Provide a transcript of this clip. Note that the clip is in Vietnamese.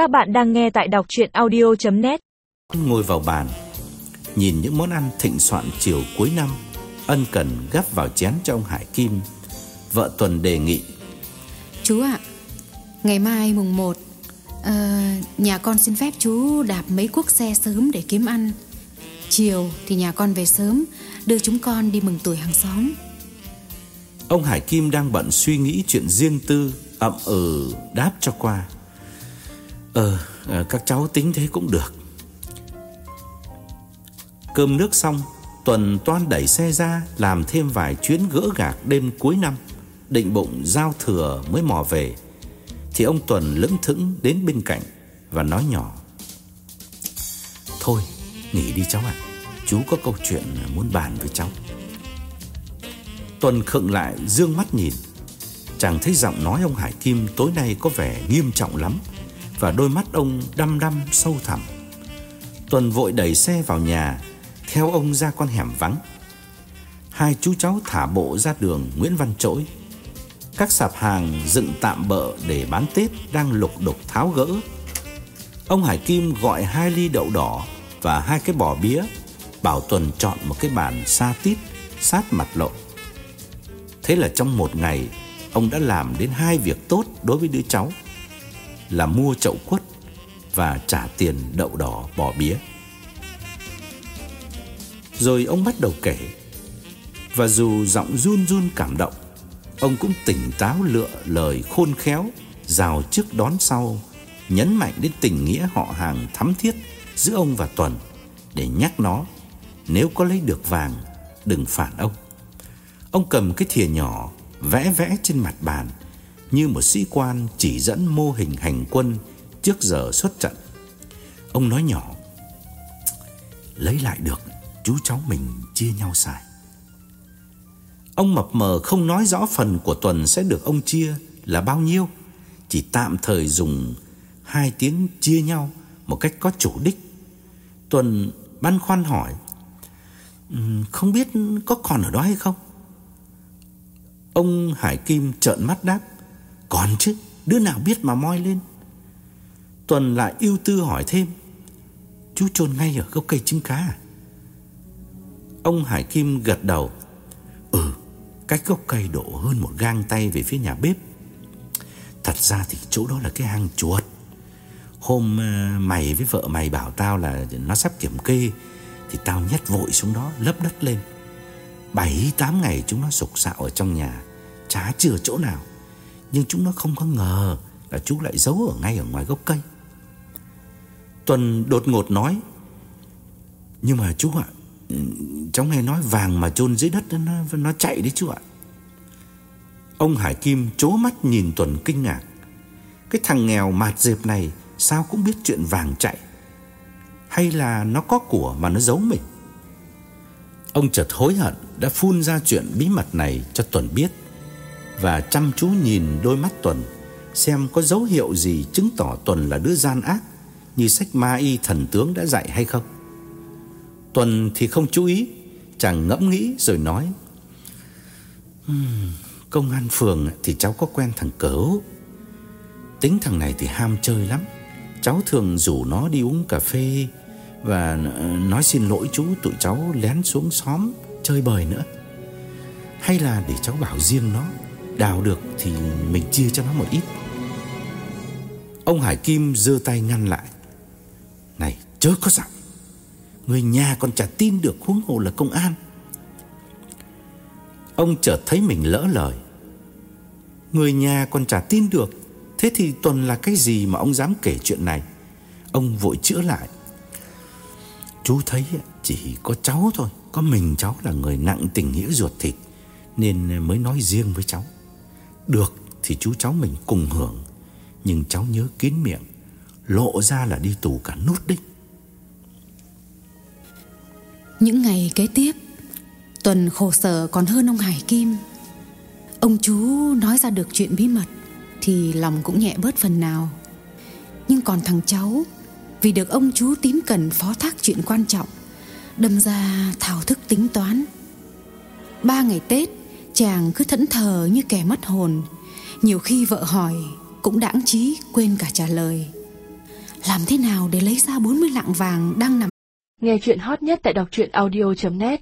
Các bạn đang nghe tại đọc chuyện audio.net Ngồi vào bàn Nhìn những món ăn thịnh soạn chiều cuối năm Ân cần gắp vào chén cho ông Hải Kim Vợ Tuần đề nghị. Chú ạ Ngày mai mùng 1 ờ, Nhà con xin phép chú đạp mấy cuốc xe sớm để kiếm ăn. Chiều thì nhà con về sớm Đưa chúng con đi mừng tuổi hàng xóm. Ông Hải Kim đang bận suy nghĩ chuyện riêng tư ậm ừ đáp cho qua Ờ, ờ, các cháu tính thế cũng được. Cơm nước xong Tuần toan đẩy xe ra Làm thêm vài chuyến gỡ gạc đêm cuối năm Định bụng giao thừa mới mò về. Thì ông Tuần lững thững đến bên cạnh Và nói nhỏ. Thôi nghỉ đi cháu ạ. Chú có câu chuyện muốn bàn với cháu. Tuần khựng lại dương mắt nhìn. Chàng thấy giọng nói ông Hải Kim tối nay có vẻ nghiêm trọng lắm. Và đôi mắt ông đăm đăm sâu thẳm. Tuần vội đẩy xe vào nhà, Theo ông ra con hẻm vắng. Hai chú cháu thả bộ ra đường Nguyễn Văn Trỗi Các sạp hàng dựng tạm bợ để bán Tết Đang lục đục tháo gỡ. Ông Hải Kim gọi hai ly đậu đỏ Và hai cái bò bía, Bảo Tuần chọn một cái bàn xa tít, Sát mặt lộ. Thế là trong một ngày, Ông đã làm đến hai việc tốt đối với đứa cháu. Là mua chậu quất Và trả tiền đậu đỏ bò bía. Rồi ông bắt đầu kể. Và dù giọng run run cảm động, Ông cũng tỉnh táo lựa lời khôn khéo, Rào trước đón sau, Nhấn mạnh đến tình nghĩa họ hàng thắm thiết Giữa ông và Tuần Để nhắc nó, Nếu có lấy được vàng, Đừng phản ông. Ông cầm cái thìa nhỏ vẽ vẽ trên mặt bàn như một sĩ quan chỉ dẫn mô hình hành quân trước giờ xuất trận. Ông nói nhỏ: "Lấy lại được, chú cháu mình chia nhau xài." Ông mập mờ không nói rõ phần của tuần sẽ được ông chia là bao nhiêu, chỉ tạm thời dùng hai tiếng chia nhau một cách có chủ đích. Tuần băn khoăn hỏi: "Không biết có còn ở đó hay không?" Ông Hải Kim trợn mắt đáp còn chứ, Đứa nào biết mà moi lên? Tuần lại yêu tư hỏi thêm. Chú chôn ngay ở gốc cây trứng cá à? Ông Hải Kim gật đầu. Ừ Cách gốc cây độ hơn một gang tay về phía nhà bếp. Thật ra thì chỗ đó là cái hang chuột. Hôm ờ, mày với vợ mày bảo tao là Nó sắp kiểm kê, Thì tao nhét vội xuống đó, lấp đất lên. Bảy tám ngày chúng nó sục sạo ở trong nhà, Chả chừa chỗ nào. Nhưng chúng nó không có ngờ Là chú lại giấu ở ngay ở ngoài gốc cây. Tuần đột ngột nói Nhưng mà chú ạ Cháu nghe nói vàng mà chôn dưới đất Nó, nó chạy đấy chú ạ. Ông Hải Kim chố mắt nhìn Tuần kinh ngạc. Cái thằng nghèo mạt dẹp này Sao cũng biết chuyện vàng chạy? Hay là nó có của mà nó giấu mình? Ông chợt hối hận đã phun ra chuyện bí mật này cho Tuần biết và chăm chú nhìn đôi mắt Tuần xem có dấu hiệu gì chứng tỏ Tuần là đứa gian ác như sách ma y thần tướng đã dạy hay không. Tuần thì không chú ý, chàng ngẫm nghĩ rồi nói: "Ừm, công an phường thì cháu có quen thằng Cẩu. Tính thằng này thì ham chơi lắm. Cháu thường rủ nó đi uống cà phê và ờ, nói xin lỗi chú tụi cháu lén xuống xóm chơi bời nữa. Hay là để cháu bảo riêng nó Đào được thì mình chia cho nó một ít. Ông Hải Kim giơ tay ngăn lại. Này, chớ có giọng Người nhà còn chả tin được huống hồ là công an. Ông chợt thấy mình lỡ lời. Người nhà còn chả tin được. Thế thì Tuần là cái gì mà ông dám kể chuyện này? Ông vội chữa lại. Chú thấy chỉ có cháu thôi. Có mình cháu là người nặng tình nghĩa ruột thịt, Nên mới nói riêng với cháu. Được thì chú cháu mình cùng hưởng. Nhưng cháu nhớ kín miệng, Lộ ra là đi tù cả nút đích. Những ngày kế tiếp, Tuần khổ sở còn hơn ông Hải Kim. Ông chú nói ra được chuyện bí mật Thì lòng cũng nhẹ bớt phần nào. Nhưng còn thằng cháu, Vì được ông chú tín cần phó thác chuyện quan trọng, Đâm ra thảo thức tính toán. Ba ngày Tết Chàng cứ thẫn thờ như kẻ mất hồn. Nhiều khi vợ hỏi, Cũng đãng trí quên cả trả lời. Làm thế nào để lấy ra 40 lạng vàng đang nằm Nghe chuyện hot nhất tại đọc truyện audio.net